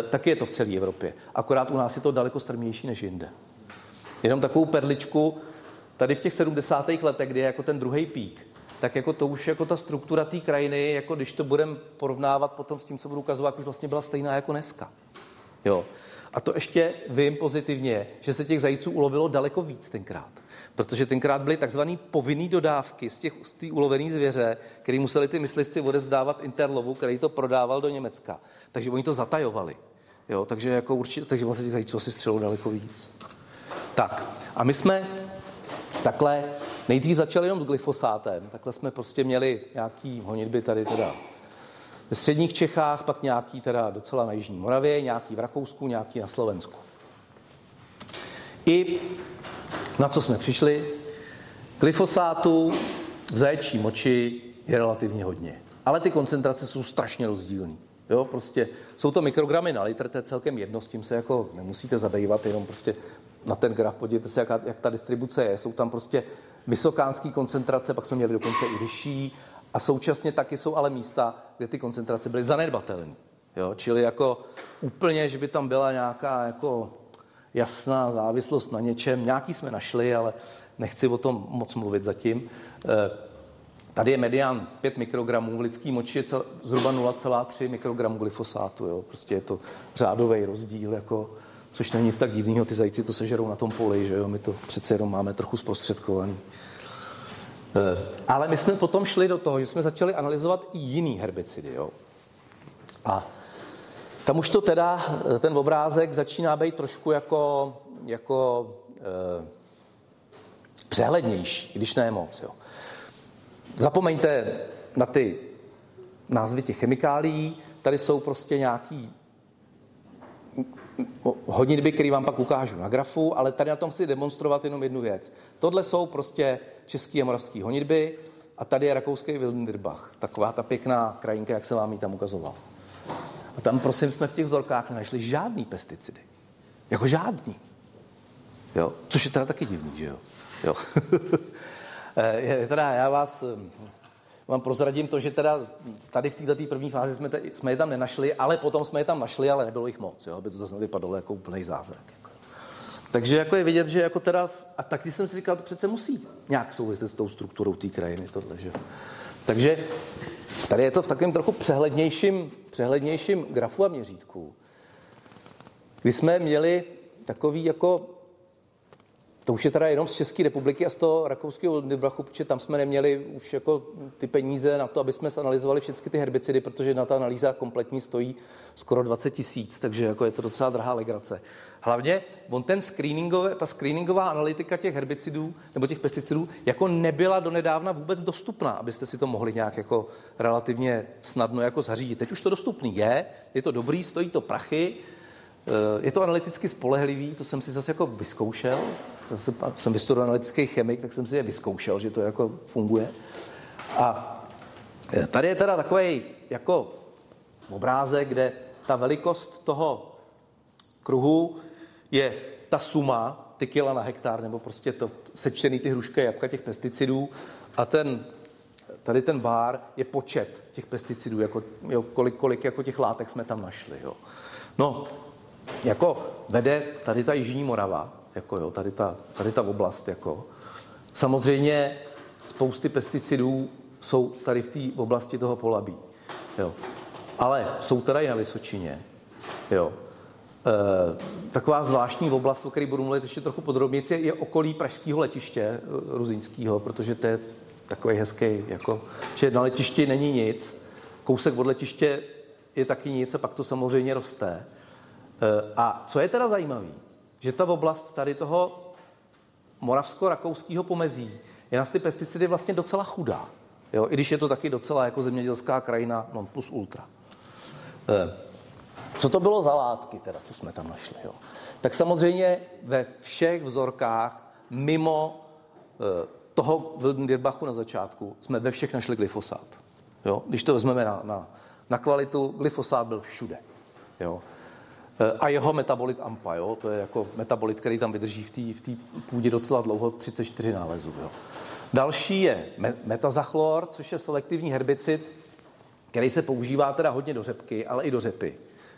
E, taky je to v celé Evropě. Akorát u nás je to daleko strmější než jinde. Jenom takovou perličku, tady v těch 70. letech, kdy je jako ten druhý pík, tak jako to už jako ta struktura té krajiny, jako když to budeme porovnávat potom s tím, co budu ukazovat, už vlastně byla stejná jako dneska. Jo. A to ještě vím pozitivně, že se těch zajíců ulovilo daleko víc tenkrát. Protože tenkrát byly takzvané povinné dodávky z těch z ulovené zvěře, které museli ty myslivci odevzdávat Interlovu, který to prodával do Německa. Takže oni to zatajovali. Jo, takže jako určitě, takže vlastně těch zajíců asi střelo daleko víc. Tak, a my jsme takhle nejdřív začali jenom s glyfosátem, takhle jsme prostě měli nějaký honitby tady teda ve středních Čechách, pak nějaký teda docela na Jižní Moravě, nějaký v Rakousku, nějaký na Slovensku. I na co jsme přišli? Glyfosátu v zaječí moči je relativně hodně. Ale ty koncentrace jsou strašně rozdílné. Jo, prostě jsou to mikrogramy na litr, to je celkem jedno, s tím se jako nemusíte zabývat, jenom prostě na ten graf, podívejte se, jak, jak ta distribuce je. Jsou tam prostě vysokánské koncentrace, pak jsme měli dokonce i vyšší a současně taky jsou ale místa, kde ty koncentrace byly zanedbatelné. Jo? Čili jako úplně, že by tam byla nějaká jako jasná závislost na něčem. Nějaký jsme našli, ale nechci o tom moc mluvit zatím. Eh, tady je medián 5 mikrogramů, v lidský moči je cel, zhruba 0,3 mikrogramů glyfosátu. Jo? Prostě je to řádový rozdíl. Jako, což není nic tak divného, ty zajíci to sežerou na tom poli, že jo, my to přece jenom máme trochu zprostředkovaný. Eh, ale my jsme potom šli do toho, že jsme začali analyzovat i jiný herbicidy, jo. A tam už to teda, ten obrázek začíná být trošku jako, jako e, přehlednější, když ne moc, jo. Zapomeňte na ty názvy těch chemikálií, tady jsou prostě nějaký honitby, který vám pak ukážu na grafu, ale tady na tom chci demonstrovat jenom jednu věc. Tohle jsou prostě český a moravský honitby a tady je rakouský Wildenbach. Taková ta pěkná krajinka, jak se vám ji tam ukazoval. A tam, prosím, jsme v těch vzorkách nenašli žádný pesticidy. Jako žádný. Jo? Což je teda taky divný, že jo? jo. *laughs* Eh, teda já vás vám prozradím to, že teda tady v této první fázi jsme, tady, jsme je tam nenašli, ale potom jsme je tam našli, ale nebylo jich moc, jo, aby to zase nevypadalo jako úplný zázrak. Jako. Takže jako je vidět, že jako teda, a taky jsem si říkal, to přece musí nějak souviset s tou strukturou té krajiny, tohle, že? Takže tady je to v takovém trochu přehlednějším, přehlednějším grafu a měřítku, kdy jsme měli takový jako to už je teda jenom z České republiky a z toho rakouského Nürbrachu, protože tam jsme neměli už jako ty peníze na to, aby jsme zanalizovali všechny ty herbicidy, protože na ta analýza kompletní stojí skoro 20 tisíc, takže jako je to docela drahá legrace. Hlavně on ten screeningové, ta screeningová analytika těch herbicidů nebo těch pesticidů jako nebyla donedávna vůbec dostupná, abyste si to mohli nějak jako relativně snadno jako zařídit. Teď už to dostupný je, je to dobrý, stojí to prachy, je to analyticky spolehlivý, to jsem si zase jako vyzkoušel, zase jsem vystudoval analytický chemik, tak jsem si je vyzkoušel, že to jako funguje. A eh, tady je teda takový jako obrázek, kde ta velikost toho kruhu je ta suma, ty kila na hektar, nebo prostě to sečtený ty hrušky jabka těch pesticidů a ten, tady ten bár je počet těch pesticidů, jako, jo, kolik, kolik jako těch látek jsme tam našli. Jo. No, jako vede tady ta Jižní Morava, jako jo, tady ta, tady ta oblast, jako. Samozřejmě spousty pesticidů jsou tady v té oblasti toho polabí, jo. Ale jsou tady na Vysočině, jo. Eh, taková zvláštní oblast, o které budu mluvit ještě trochu podrobněji, je okolí pražského letiště eh, ruzinského, protože to je takový hezký, jako, že na letišti není nic, kousek od letiště je taky nic a pak to samozřejmě roste. Eh, a co je teda zajímavé, že ta oblast tady toho moravsko-rakouského pomezí je na ty pesticidy vlastně docela chudá. Jo, I když je to taky docela jako zemědělská krajina non plus ultra. Co to bylo za látky, teda, co jsme tam našli? Jo? Tak samozřejmě ve všech vzorkách, mimo e, toho Wildendirbachu na začátku, jsme ve všech našli glyfosát. Jo? Když to vezmeme na, na, na kvalitu, glyfosát byl všude. Jo? E, a jeho metabolit AMPA, jo? to je jako metabolit, který tam vydrží v té v půdě docela dlouho, 34 nálezů. Jo? Další je metazachlor, což je selektivní herbicid, který se používá teda hodně do řepky, ale i do řepy.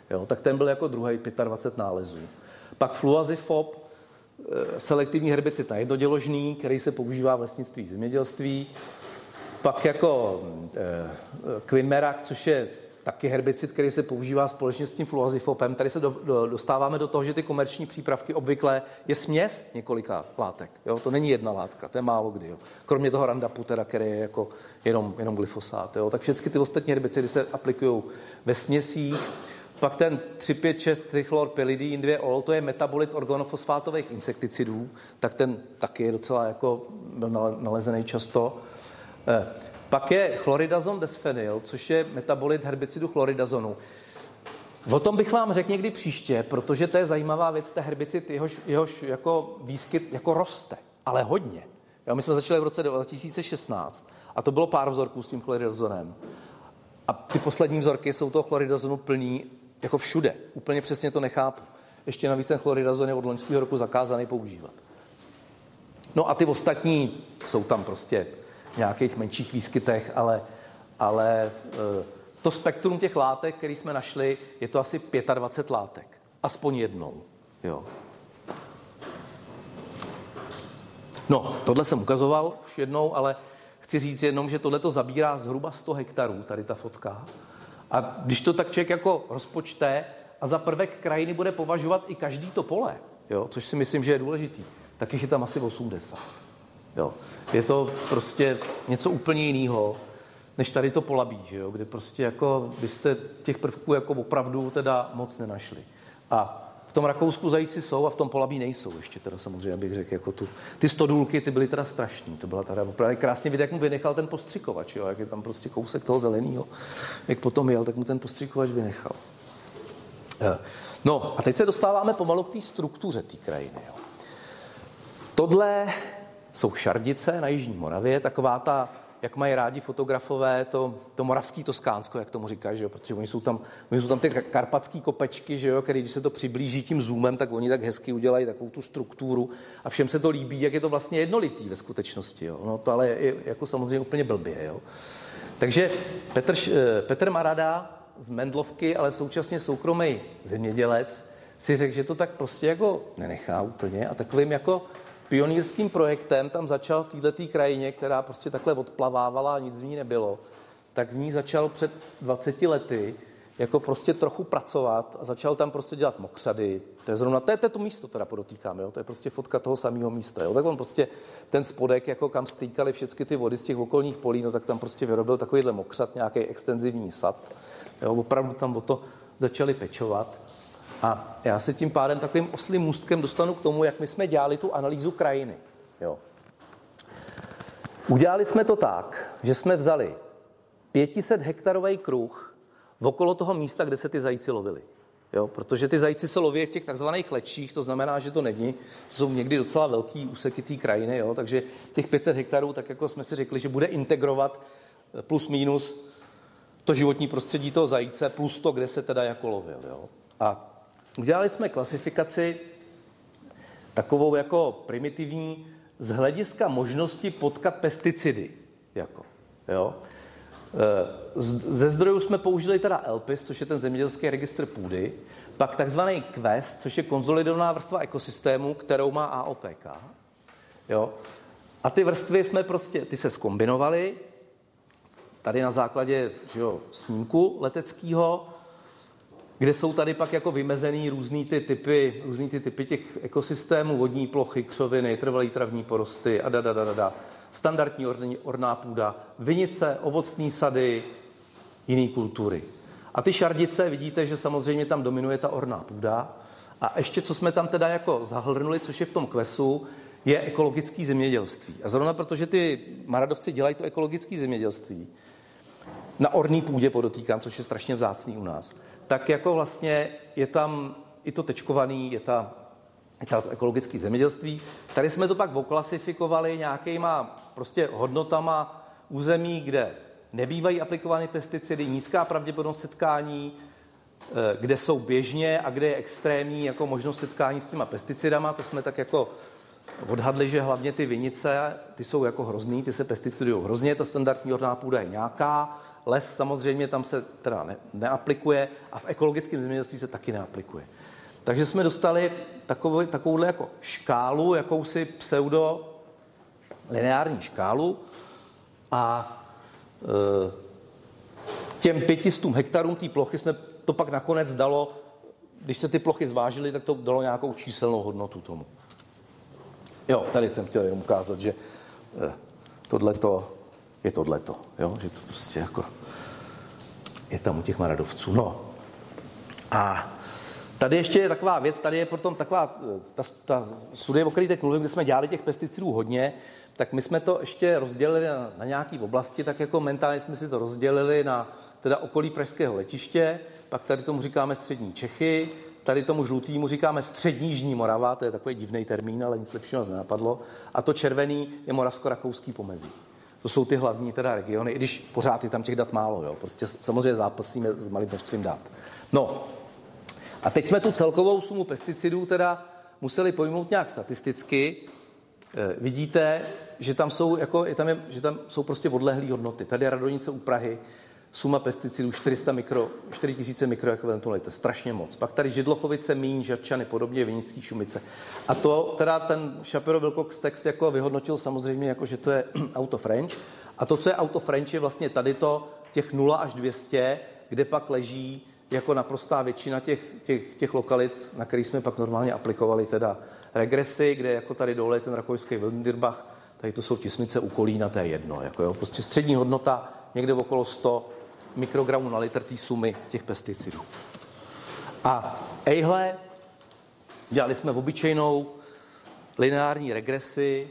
Jo, tak ten byl jako druhý 25 nálezů. Pak fluazifob, eh, selektivní herbicid na jednoděložný, který se používá v lesnictví zemědělství. Pak jako eh, Quinmerak, což je taky herbicid, který se používá společně s tím fluazifopem. Tady se do, do, dostáváme do toho, že ty komerční přípravky obvykle je směs několika látek. Jo? To není jedna látka, to je málo kdy. Jo? Kromě toho Randapu, teda, který je jako jenom, jenom glyfosát. Jo? Tak všechny ty ostatní herbicidy se aplikují ve směsích. Pak ten 356 trichlorpelidin 2 ol, to je metabolit organofosfátových insekticidů, tak ten taky je docela jako nalezený často. Pak je chloridazon desfenyl, což je metabolit herbicidu chloridazonu. O tom bych vám řekl někdy příště, protože to je zajímavá věc, ten herbicid, jehož, jehož jako výskyt jako roste, ale hodně. Jo, my jsme začali v roce 2016 a to bylo pár vzorků s tím chloridazonem. A ty poslední vzorky jsou toho chloridazonu plný jako všude. Úplně přesně to nechápu. Ještě navíc ten chloridazon je od loňského roku zakázaný používat. No a ty ostatní jsou tam prostě nějakých menších výskytech, ale, ale e, to spektrum těch látek, který jsme našli, je to asi 25 látek. Aspoň jednou. Jo. No, tohle jsem ukazoval už jednou, ale chci říct jenom, že tohle to zabírá zhruba 100 hektarů, tady ta fotka. A když to tak člověk jako rozpočte a za prvek krajiny bude považovat i každý to pole, jo, což si myslím, že je důležitý, tak jich je tam asi 80. Jo. Je to prostě něco úplně jiného, než tady to polabí, že jo, kde prostě jako byste těch prvků jako opravdu teda moc nenašli. A tom Rakousku zajíci jsou a v tom Polabí nejsou ještě teda samozřejmě, abych řekl, jako tu. Ty stodůlky, ty byly teda strašní, to byla teda opravdu krásně vidět, jak mu vynechal ten postřikovač, jo, jak je tam prostě kousek toho zeleného, jak potom jel, tak mu ten postřikovač vynechal. Eh, no a teď se dostáváme pomalu k té struktuře té krajiny. Jo. Tohle jsou Šardice na Jižní Moravě, taková ta jak mají rádi fotografové to, to moravský Toskánsko, jak tomu říkají, že protože oni jsou tam, oni jsou tam ty karpatské kopečky, že jo? které když se to přiblíží tím zoomem, tak oni tak hezky udělají takovou tu strukturu a všem se to líbí, jak je to vlastně jednolitý ve skutečnosti. Jo? No to ale je jako samozřejmě úplně blbě. Jo? Takže Petr, eh, Petr Marada z Mendlovky, ale současně soukromý zemědělec, si řekl, že to tak prostě jako nenechá úplně a takovým jako pionýrským projektem tam začal v této krajině, která prostě takhle odplavávala a nic v ní nebylo, tak v ní začal před 20 lety jako prostě trochu pracovat a začal tam prostě dělat mokřady. To je zrovna, to je, to, je to místo teda podotýkám, jo? to je prostě fotka toho samého místa. Jo? Tak on prostě ten spodek, jako kam stýkaly všechny ty vody z těch okolních polí, no tak tam prostě vyrobil takovýhle mokřad, nějaký extenzivní sad. Jo? Opravdu tam o to začali pečovat. A já se tím pádem takovým oslým můstkem dostanu k tomu, jak my jsme dělali tu analýzu krajiny. Jo. Udělali jsme to tak, že jsme vzali 500 hektarový kruh okolo toho místa, kde se ty zajíci lovili. Jo, protože ty zajíci se loví v těch takzvaných lečích, to znamená, že to není, to jsou někdy docela velký úseky té krajiny, jo, takže těch 500 hektarů, tak jako jsme si řekli, že bude integrovat plus minus to životní prostředí toho zajíce plus to, kde se teda jako lovil. Jo. A udělali jsme klasifikaci takovou jako primitivní z hlediska možnosti potkat pesticidy. Jako, jo. Eh, ze zdrojů jsme použili teda ELPIS, což je ten zemědělský registr půdy, pak takzvaný Quest, což je konzolidovaná vrstva ekosystému, kterou má AOPK. Jo. A ty vrstvy jsme prostě, ty se skombinovaly, tady na základě že jo, snímku leteckého, kde jsou tady pak jako vymezený různý ty typy, různý ty typy těch ekosystémů, vodní plochy, křoviny, trvalý travní porosty a da, da, da, da, da standardní orná půda, vinice, ovocné sady, jiné kultury. A ty šardice, vidíte, že samozřejmě tam dominuje ta orná půda. A ještě, co jsme tam teda jako zahlrnuli, což je v tom kvesu, je ekologický zemědělství. A zrovna protože ty maradovci dělají to ekologické zemědělství, na orný půdě podotýkám, což je strašně vzácný u nás, tak jako vlastně je tam i to tečkovaný, je ta, je to ekologické zemědělství. Tady jsme to pak oklasifikovali nějakýma prostě hodnotama území, kde nebývají aplikovány pesticidy, nízká pravděpodobnost setkání, eh, kde jsou běžně a kde je extrémní jako možnost setkání s těma pesticidama. To jsme tak jako odhadli, že hlavně ty vinice, ty jsou jako hrozný, ty se pesticidují hrozně, ta standardní orná půda je nějaká, les samozřejmě tam se teda ne, neaplikuje a v ekologickém zemědělství se taky neaplikuje. Takže jsme dostali takovou, takovouhle jako škálu, jakousi pseudo lineární škálu a e, těm pětistům hektarům té plochy jsme to pak nakonec dalo, když se ty plochy zvážily, tak to dalo nějakou číselnou hodnotu tomu. Jo, tady jsem chtěl jenom ukázat, že e, tohleto je tohleto, jo, že to prostě jako je tam u těch maradovců. No a Tady ještě je taková věc, tady je potom taková ta, ta studie, o které teď mluvím, kde jsme dělali těch pesticidů hodně, tak my jsme to ještě rozdělili na, na nějaké oblasti, tak jako mentálně jsme si to rozdělili na teda okolí pražského letiště, pak tady tomu říkáme střední Čechy, tady tomu žlutýmu říkáme střední Jižní Morava, to je takový divný termín, ale nic lepšího nás nenapadlo, a to červený je moravsko-rakouský pomezí. To jsou ty hlavní teda regiony, i když pořád je tam těch dat málo, jo. Prostě samozřejmě zápasíme s malým množstvím dat. No, a teď jsme tu celkovou sumu pesticidů teda museli pojmout nějak statisticky. E, vidíte, že tam jsou, jako, je tam je, že tam jsou prostě odlehlé hodnoty. Tady je Radonice u Prahy, suma pesticidů 400 mikro, 4000 mikroekvivalentů na litr, strašně moc. Pak tady Židlochovice, Míň, Žadčany, podobně, Vinický Šumice. A to teda ten Shapiro Wilcox text jako vyhodnotil samozřejmě, jako, že to je *clears throat* auto French. A to, co je auto French, je vlastně tady to těch 0 až 200, kde pak leží jako naprostá většina těch, těch, těch lokalit, na kterých jsme pak normálně aplikovali teda regresy, kde jako tady dole je ten rakouský Wildendirbach, tady to jsou tismice u Kolína, to je jedno. Jako jo. Prostě střední hodnota někde okolo 100 mikrogramů na litr té sumy těch pesticidů. A ejhle, dělali jsme v obyčejnou lineární regresi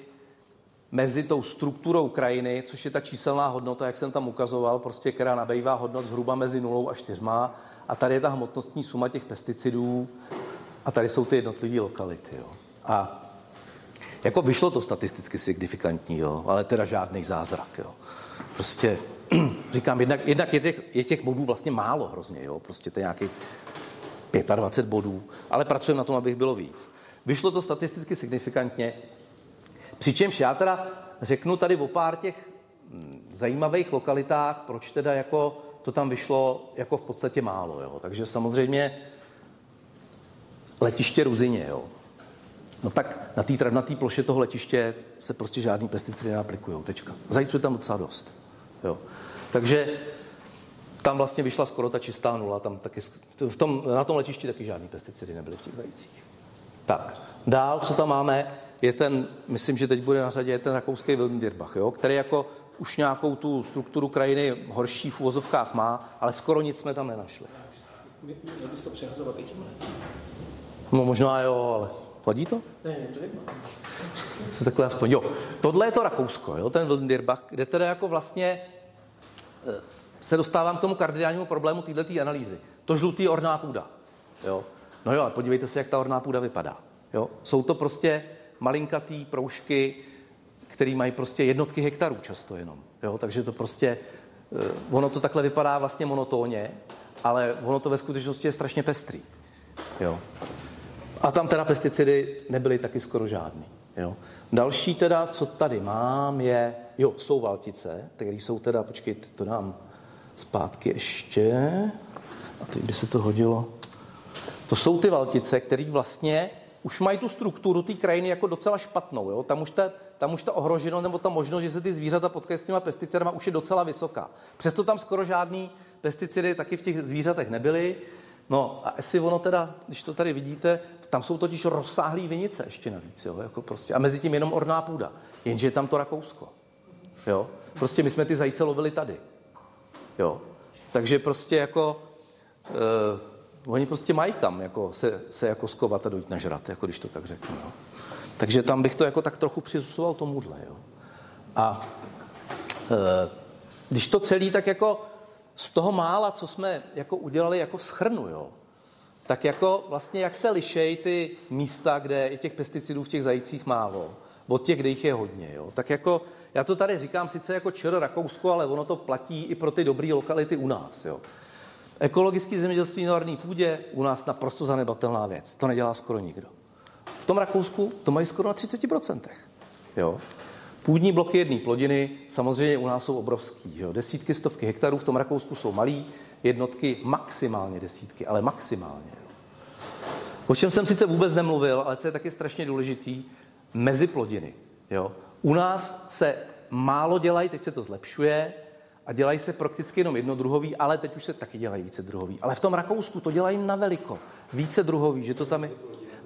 mezi tou strukturou krajiny, což je ta číselná hodnota, jak jsem tam ukazoval, prostě, která nabývá hodnot zhruba mezi 0 a 4, a tady je ta hmotnostní suma těch pesticidů a tady jsou ty jednotlivé lokality. Jo. A jako vyšlo to statisticky signifikantní, jo, ale teda žádný zázrak. Jo. Prostě *clears throat* říkám, jednak, jednak je, těch, je těch bodů vlastně málo hrozně, jo, prostě to je nějakých 25 bodů, ale pracujeme na tom, abych bylo víc. Vyšlo to statisticky signifikantně, přičemž já teda řeknu tady o pár těch hm, zajímavých lokalitách, proč teda jako to tam vyšlo jako v podstatě málo. Jo. Takže samozřejmě letiště Ruzině, jo. No tak na té na ploše toho letiště se prostě žádný pesticidy neaplikují. Tečka. Zajíců je tam docela dost. Jo. Takže tam vlastně vyšla skoro ta čistá nula, tam taky, v tom, na tom letišti taky žádný pesticidy nebyly v těch vejcích. Tak, dál, co tam máme, je ten, myslím, že teď bude na řadě, je ten rakouský Wildendirbach, jo, který jako už nějakou tu strukturu krajiny horší v uvozovkách má, ale skoro nic jsme tam nenašli. Měl bys to přehazovat i tímhle? No možná jo, ale vadí to? Ne, ne, to jedno. Se takhle aspoň, jo. Tohle je to Rakousko, jo, ten Wildendirbach, kde teda jako vlastně se dostávám k tomu kardinálnímu problému této analýzy. To žlutý orná půda. Jo. No jo, ale podívejte se, jak ta orná půda vypadá. Jo. Jsou to prostě malinkatý proužky, který mají prostě jednotky hektarů často jenom. Jo. Takže to prostě, eh, ono to takhle vypadá vlastně monotónně, ale ono to ve skutečnosti je strašně pestrý. Jo. A tam teda pesticidy nebyly taky skoro žádný. Jo. Další teda, co tady mám, je, jo, jsou valtice, které jsou teda, počkejte, to dám zpátky ještě. A teď by se to hodilo. To jsou ty valtice, které vlastně už mají tu strukturu té krajiny jako docela špatnou. Jo? Tam, už ta, tam už ta ohroženo, nebo ta možnost, že se ty zvířata potkají s těma pesticidama, už je docela vysoká. Přesto tam skoro žádný pesticidy taky v těch zvířatech nebyly. No a jestli ono teda, když to tady vidíte, tam jsou totiž rozsáhlý vinice ještě navíc, jo? Jako prostě, a mezi tím jenom orná půda. Jenže je tam to Rakousko. Jo? Prostě my jsme ty zajíce lovili tady. Jo. Takže prostě jako uh, oni prostě mají kam jako se, se jako skovat a dojít nažrat, jako když to tak řeknu. Jo. Takže tam bych to jako tak trochu přizusoval tomuhle. Jo. A uh, když to celý tak jako z toho mála, co jsme jako udělali, jako schrnu, jo, tak jako vlastně jak se lišejí ty místa, kde je těch pesticidů v těch zajících málo, od těch, kde jich je hodně. Jo. Tak jako já to tady říkám sice jako ČR Rakousko, ale ono to platí i pro ty dobré lokality u nás. Jo. Ekologický zemědělství na orné půdě u nás naprosto zanedbatelná věc. To nedělá skoro nikdo. V tom Rakousku to mají skoro na 30%. Jo. Půdní bloky jedné plodiny samozřejmě u nás jsou obrovský. Jo. Desítky, stovky hektarů v tom Rakousku jsou malý, jednotky maximálně desítky, ale maximálně. O čem jsem sice vůbec nemluvil, ale co je taky strašně důležitý, mezi plodiny. Jo. U nás se málo dělají, teď se to zlepšuje a dělají se prakticky jenom jednodruhový, ale teď už se taky dělají více druhový. Ale v tom Rakousku to dělají na veliko, více druhový, že to tam je.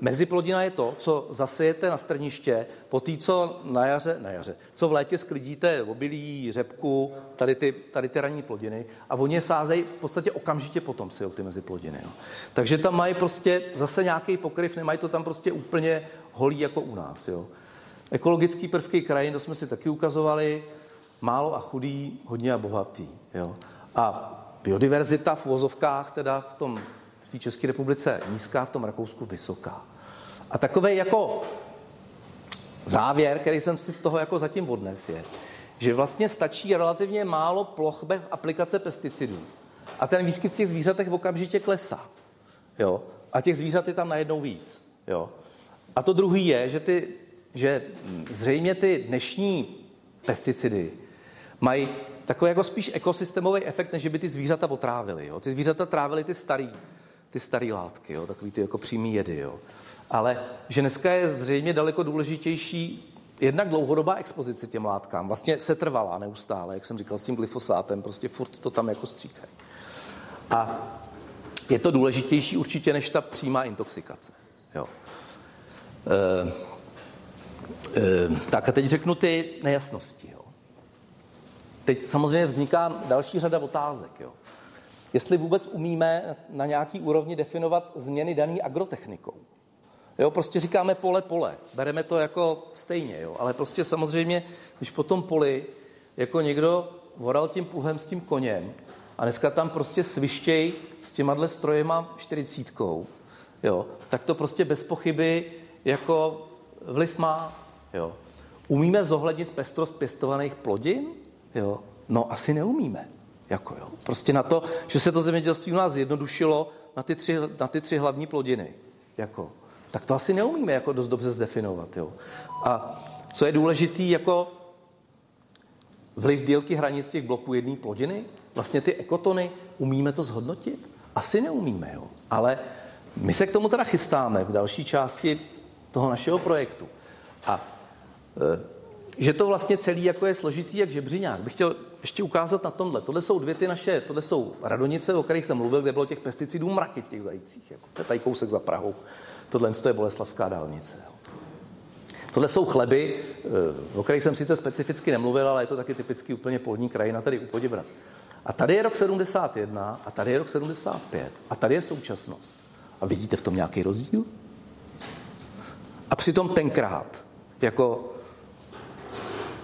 Meziplodina je to, co zasejete na strniště po té, co na jaře, na jaře, co v létě sklidíte obilí, řepku, tady ty, tady ty ranní plodiny a oni je sázejí v podstatě okamžitě potom si ty meziplodiny. Jo. Takže tam mají prostě zase nějaký pokryv, nemají to tam prostě úplně holý jako u nás. Jo. Ekologický prvky krajin, to jsme si taky ukazovali, málo a chudý, hodně a bohatý. Jo. A biodiverzita v vozovkách, teda v tom v té České republice nízká, v tom Rakousku vysoká. A takový jako závěr, který jsem si z toho jako zatím odnes, je, že vlastně stačí relativně málo ploch bez aplikace pesticidů. A ten výskyt v těch zvířatech okamžitě klesá. Jo? A těch zvířat je tam najednou víc. Jo? A to druhý je, že ty že zřejmě ty dnešní pesticidy mají takový jako spíš ekosystémový efekt, než by ty zvířata otrávily. Jo. Ty zvířata trávily ty starý, ty staré látky, jo, takový ty jako přímý jedy. Jo. Ale že dneska je zřejmě daleko důležitější jednak dlouhodobá expozice těm látkám. Vlastně se trvalá neustále, jak jsem říkal, s tím glyfosátem, prostě furt to tam jako stříkají. A je to důležitější určitě než ta přímá intoxikace. Jo. E, Ehm, tak a teď řeknu ty nejasnosti. Jo. Teď samozřejmě vzniká další řada otázek. Jo. Jestli vůbec umíme na nějaký úrovni definovat změny daný agrotechnikou. Jo, prostě říkáme pole, pole. Bereme to jako stejně, jo. ale prostě samozřejmě, když po tom poli jako někdo voral tím pluhem s tím koněm a dneska tam prostě svištěj s těma strojema čtyřicítkou, jo, tak to prostě bez pochyby jako vliv má. Jo. Umíme zohlednit pestrost pěstovaných plodin? Jo. No, asi neumíme. Jako jo. Prostě na to, že se to zemědělství u nás zjednodušilo na ty tři, na ty tři hlavní plodiny. Jako. Tak to asi neumíme jako dost dobře zdefinovat. Jo. A co je důležitý, jako vliv dílky hranic těch bloků jedné plodiny, vlastně ty ekotony, umíme to zhodnotit? Asi neumíme, jo. Ale my se k tomu teda chystáme v další části toho našeho projektu. A Eh, že to vlastně celý jako je složitý jak žebřiňák. Bych chtěl ještě ukázat na tomhle. Tohle jsou dvě ty naše, tohle jsou radonice, o kterých jsem mluvil, kde bylo těch pesticidů mraky v těch zajících. Jako. To je tady kousek za Prahou. Tohle je Boleslavská dálnice. Tohle jsou chleby, eh, o kterých jsem sice specificky nemluvil, ale je to taky typicky úplně polní krajina, tady u Poděbra. A tady je rok 71 a tady je rok 75 a tady je současnost. A vidíte v tom nějaký rozdíl? A přitom tenkrát, jako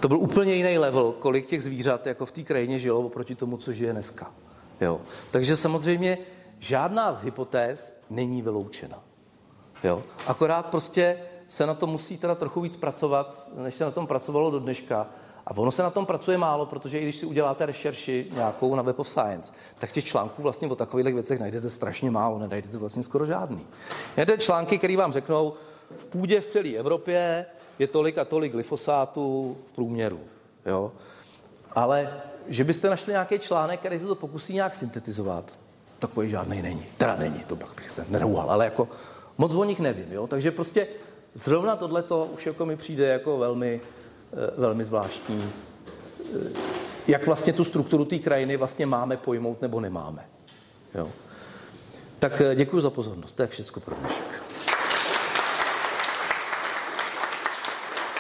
to byl úplně jiný level, kolik těch zvířat jako v té krajině žilo oproti tomu, co žije dneska. Jo. Takže samozřejmě žádná z hypotéz není vyloučena. Jo. Akorát prostě se na to musí teda trochu víc pracovat, než se na tom pracovalo do dneška. A ono se na tom pracuje málo, protože i když si uděláte rešerši nějakou na Web of Science, tak těch článků vlastně o takových věcech najdete strašně málo, nenajdete vlastně skoro žádný. Najdete články, které vám řeknou, v půdě v celé Evropě je tolik a tolik glyfosátu v průměru. Jo? Ale že byste našli nějaký článek, který se to pokusí nějak syntetizovat, takový žádný není. Teda není, to bych se nerouhal, ale jako moc o nich nevím. Jo? Takže prostě zrovna tohleto už jako mi přijde jako velmi, eh, velmi zvláštní. Eh, jak vlastně tu strukturu té krajiny vlastně máme pojmout nebo nemáme. Jo? Tak eh, děkuji za pozornost. To je všechno pro dnešek.